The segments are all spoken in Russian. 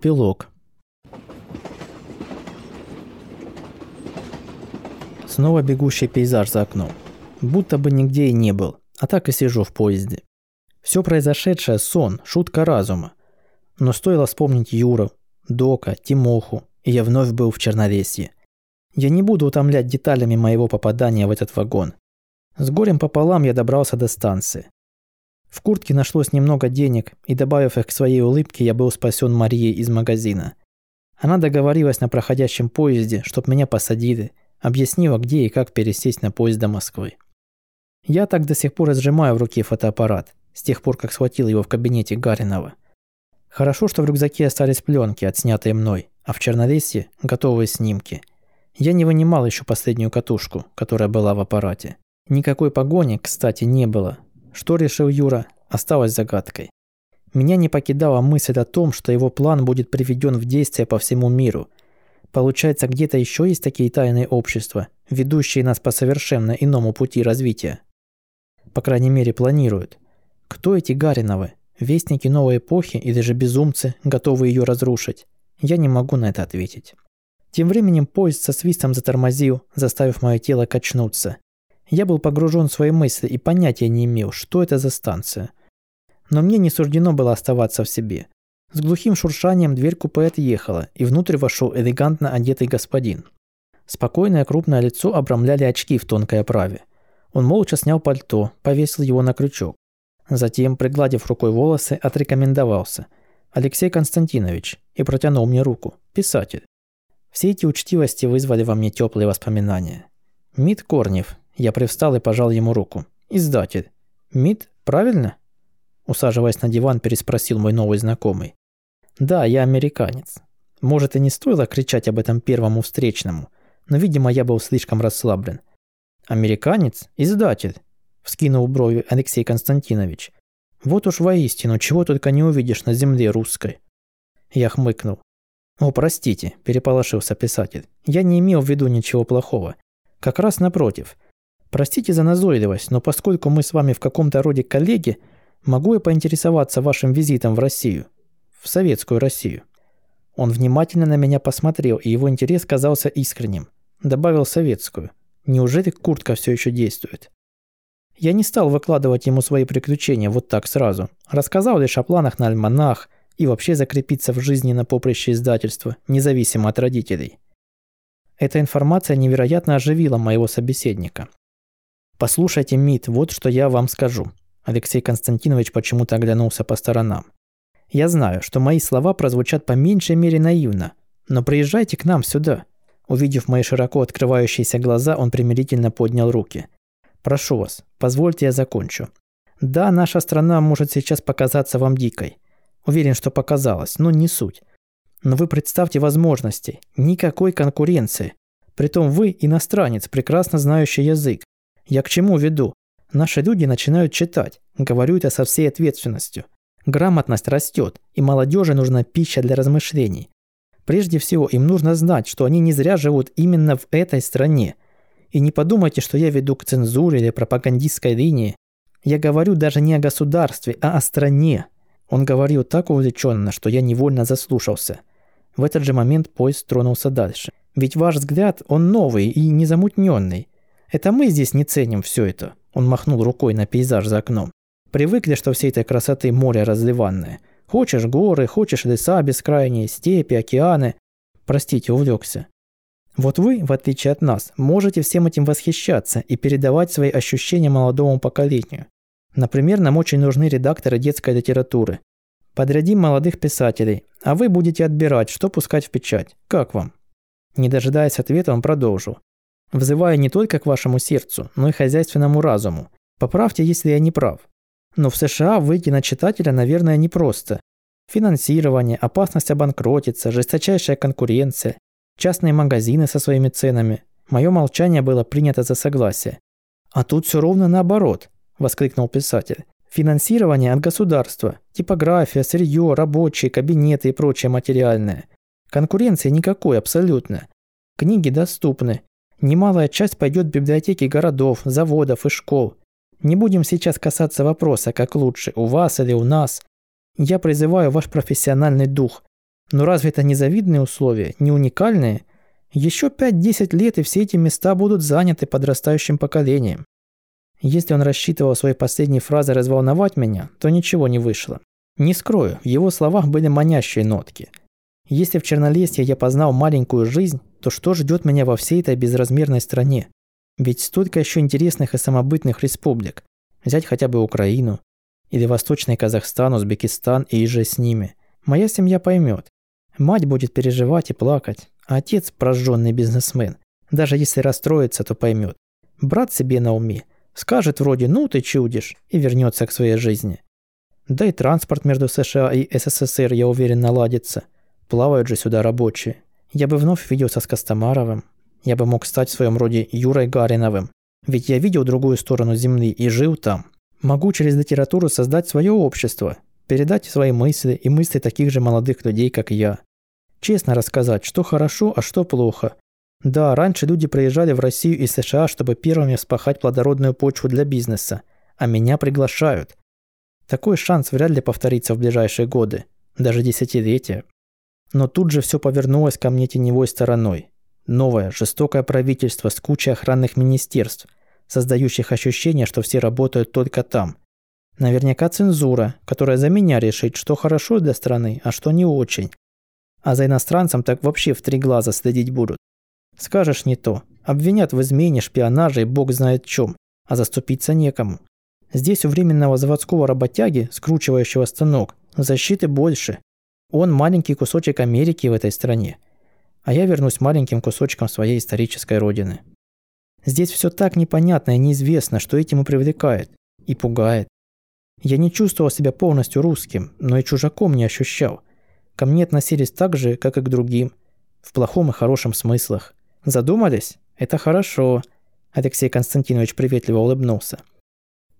Эпилог. Снова бегущий пейзаж за окном. Будто бы нигде и не был, а так и сижу в поезде. Все произошедшее – сон, шутка разума. Но стоило вспомнить Юру, Дока, Тимоху, и я вновь был в Черновесье. Я не буду утомлять деталями моего попадания в этот вагон. С горем пополам я добрался до станции. В куртке нашлось немного денег, и добавив их к своей улыбке, я был спасен Марией из магазина. Она договорилась на проходящем поезде, чтоб меня посадили, объяснила, где и как пересесть на поезд до Москвы. Я так до сих пор сжимаю в руке фотоаппарат, с тех пор, как схватил его в кабинете Гаринова. Хорошо, что в рюкзаке остались пленки, отснятые мной, а в черновесе – готовые снимки. Я не вынимал еще последнюю катушку, которая была в аппарате. Никакой погони, кстати, не было. Что решил Юра, осталось загадкой. Меня не покидала мысль о том, что его план будет приведен в действие по всему миру. Получается, где-то еще есть такие тайные общества, ведущие нас по совершенно иному пути развития. По крайней мере, планируют. Кто эти Гариновы? Вестники новой эпохи или же безумцы, готовые ее разрушить? Я не могу на это ответить. Тем временем поезд со свистом затормозил, заставив мое тело качнуться. Я был погружен в свои мысли и понятия не имел, что это за станция. Но мне не суждено было оставаться в себе. С глухим шуршанием дверь купе отъехала, и внутрь вошел элегантно одетый господин. Спокойное крупное лицо обрамляли очки в тонкой оправе. Он молча снял пальто, повесил его на крючок. Затем, пригладив рукой волосы, отрекомендовался. «Алексей Константинович» и протянул мне руку. «Писатель». Все эти учтивости вызвали во мне теплые воспоминания. Мит Корнев. Я привстал и пожал ему руку. «Издатель». «Мит, правильно?» Усаживаясь на диван, переспросил мой новый знакомый. «Да, я американец. Может, и не стоило кричать об этом первому встречному, но, видимо, я был слишком расслаблен. Американец? Издатель. Вскинул брови Алексей Константинович. Вот уж воистину, чего только не увидишь на земле русской. Я хмыкнул. «О, простите», – переполошился писатель. «Я не имел в виду ничего плохого. Как раз напротив. Простите за назойливость, но поскольку мы с вами в каком-то роде коллеги, могу я поинтересоваться вашим визитом в Россию? В советскую Россию?» Он внимательно на меня посмотрел, и его интерес казался искренним. Добавил советскую. Неужели куртка все еще действует? Я не стал выкладывать ему свои приключения вот так сразу. Рассказал лишь о планах на альманах и вообще закрепиться в жизни на поприще издательства, независимо от родителей. Эта информация невероятно оживила моего собеседника. «Послушайте, Мит, вот что я вам скажу». Алексей Константинович почему-то оглянулся по сторонам. «Я знаю, что мои слова прозвучат по меньшей мере наивно, но приезжайте к нам сюда». Увидев мои широко открывающиеся глаза, он примирительно поднял руки – Прошу вас, позвольте я закончу. Да, наша страна может сейчас показаться вам дикой. Уверен, что показалось, но не суть. Но вы представьте возможности. Никакой конкуренции. Притом вы иностранец, прекрасно знающий язык. Я к чему веду? Наши люди начинают читать. Говорю это со всей ответственностью. Грамотность растет, и молодежи нужна пища для размышлений. Прежде всего, им нужно знать, что они не зря живут именно в этой стране – и не подумайте, что я веду к цензуре или пропагандистской линии. Я говорю даже не о государстве, а о стране. Он говорил так увлеченно, что я невольно заслушался. В этот же момент поезд тронулся дальше. Ведь ваш взгляд, он новый и незамутненный. Это мы здесь не ценим все это. Он махнул рукой на пейзаж за окном. Привыкли, что всей этой красоты море разливанное. Хочешь горы, хочешь леса бескрайние, степи, океаны. Простите, увлекся. Вот вы, в отличие от нас, можете всем этим восхищаться и передавать свои ощущения молодому поколению. Например, нам очень нужны редакторы детской литературы. Подрядим молодых писателей, а вы будете отбирать, что пускать в печать. Как вам? Не дожидаясь ответа, он продолжил. Взывая не только к вашему сердцу, но и хозяйственному разуму. Поправьте, если я не прав. Но в США выйти на читателя, наверное, непросто. Финансирование, опасность обанкротиться, жесточайшая конкуренция, частные магазины со своими ценами. Мое молчание было принято за согласие. «А тут все ровно наоборот», – воскликнул писатель. «Финансирование от государства, типография, сырье, рабочие, кабинеты и прочее материальное. Конкуренции никакой абсолютно. Книги доступны. Немалая часть пойдет в библиотеки городов, заводов и школ. Не будем сейчас касаться вопроса, как лучше, у вас или у нас. Я призываю ваш профессиональный дух. Но разве это не завидные условия, не уникальные? Еще 5-10 лет и все эти места будут заняты подрастающим поколением. Если он рассчитывал своей последней фразой разволновать меня, то ничего не вышло. Не скрою, в его словах были манящие нотки. Если в Чернолесье я познал маленькую жизнь, то что ждет меня во всей этой безразмерной стране? Ведь столько еще интересных и самобытных республик. Взять хотя бы Украину. Или Восточный Казахстан, Узбекистан и же с ними. Моя семья поймет. Мать будет переживать и плакать, а отец – прожженный бизнесмен. Даже если расстроится, то поймет. Брат себе на уме. Скажет вроде «ну ты чудишь» и вернется к своей жизни. Да и транспорт между США и СССР, я уверен, наладится. Плавают же сюда рабочие. Я бы вновь виделся с Костомаровым. Я бы мог стать в своем роде Юрой Гариновым. Ведь я видел другую сторону Земли и жил там. Могу через литературу создать свое общество, передать свои мысли и мысли таких же молодых людей, как я. Честно рассказать, что хорошо, а что плохо. Да, раньше люди приезжали в Россию и США, чтобы первыми вспахать плодородную почву для бизнеса, а меня приглашают. Такой шанс вряд ли повторится в ближайшие годы, даже десятилетия. Но тут же все повернулось ко мне теневой стороной. Новое, жестокое правительство с кучей охранных министерств, создающих ощущение, что все работают только там. Наверняка цензура, которая за меня решит, что хорошо для страны, а что не очень. А за иностранцем так вообще в три глаза следить будут. Скажешь не то. Обвинят в измене, шпионаже и бог знает чем, а заступиться некому. Здесь у временного заводского работяги, скручивающего станок, защиты больше. Он маленький кусочек Америки в этой стране – а я вернусь маленьким кусочком своей исторической родины. Здесь все так непонятно и неизвестно, что этим и привлекает, и пугает. Я не чувствовал себя полностью русским, но и чужаком не ощущал. Ко мне относились так же, как и к другим, в плохом и хорошем смыслах. Задумались? Это хорошо. Алексей Константинович приветливо улыбнулся.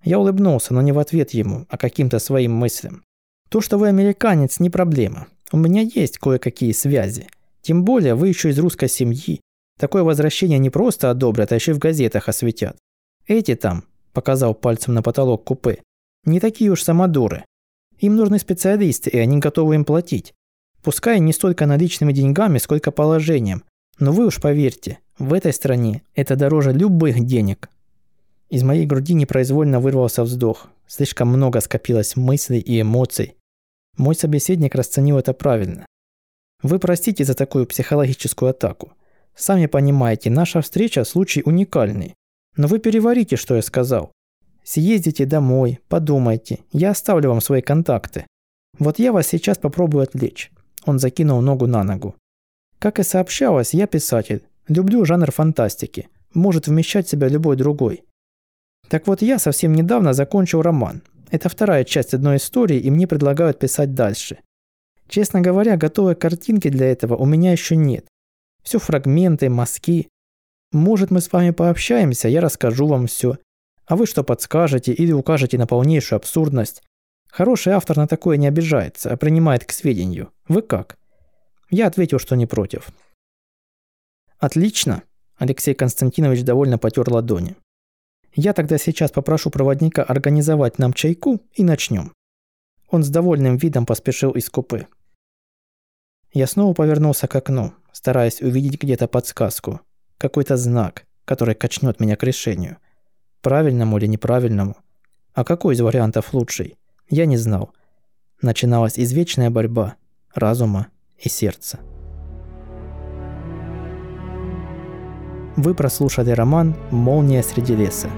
Я улыбнулся, но не в ответ ему, а каким-то своим мыслям. То, что вы американец, не проблема. У меня есть кое-какие связи – тем более вы еще из русской семьи. Такое возвращение не просто одобрят, а еще в газетах осветят. Эти там, показал пальцем на потолок купе, не такие уж самодуры. Им нужны специалисты, и они готовы им платить. Пускай не столько наличными деньгами, сколько положением. Но вы уж поверьте, в этой стране это дороже любых денег. Из моей груди непроизвольно вырвался вздох. Слишком много скопилось мыслей и эмоций. Мой собеседник расценил это правильно. Вы простите за такую психологическую атаку. Сами понимаете, наша встреча – случай уникальный. Но вы переварите, что я сказал. Съездите домой, подумайте, я оставлю вам свои контакты. Вот я вас сейчас попробую отвлечь. Он закинул ногу на ногу. Как и сообщалось, я писатель. Люблю жанр фантастики. Может вмещать в себя любой другой. Так вот, я совсем недавно закончил роман. Это вторая часть одной истории, и мне предлагают писать дальше. Честно говоря, готовой картинки для этого у меня еще нет. Все фрагменты, мазки. Может, мы с вами пообщаемся, я расскажу вам все. А вы что подскажете или укажете на полнейшую абсурдность? Хороший автор на такое не обижается, а принимает к сведению. Вы как? Я ответил, что не против. Отлично. Алексей Константинович довольно потер ладони. Я тогда сейчас попрошу проводника организовать нам чайку и начнем. Он с довольным видом поспешил из купе. Я снова повернулся к окну, стараясь увидеть где-то подсказку, какой-то знак, который качнет меня к решению. Правильному или неправильному. А какой из вариантов лучший? Я не знал. Начиналась извечная борьба разума и сердца. Вы прослушали роман «Молния среди леса».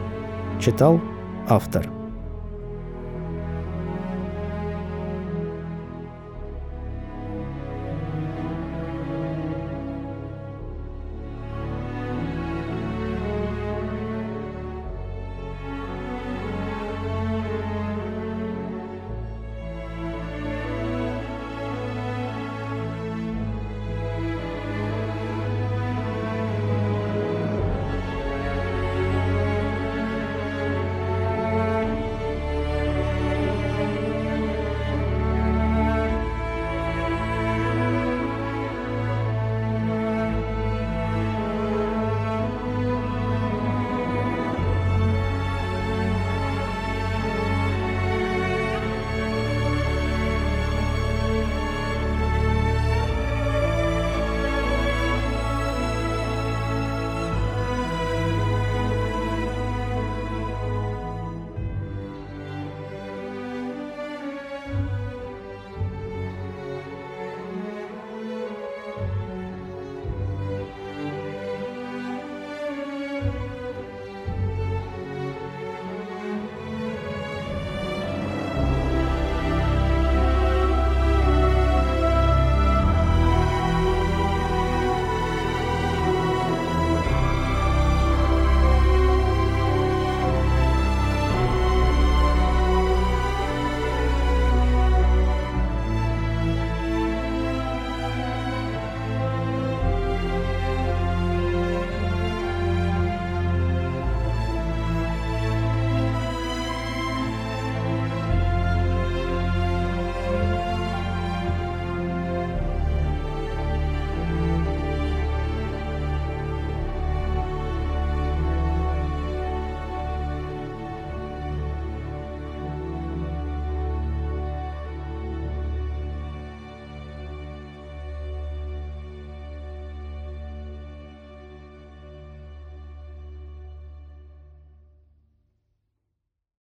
Читал автор.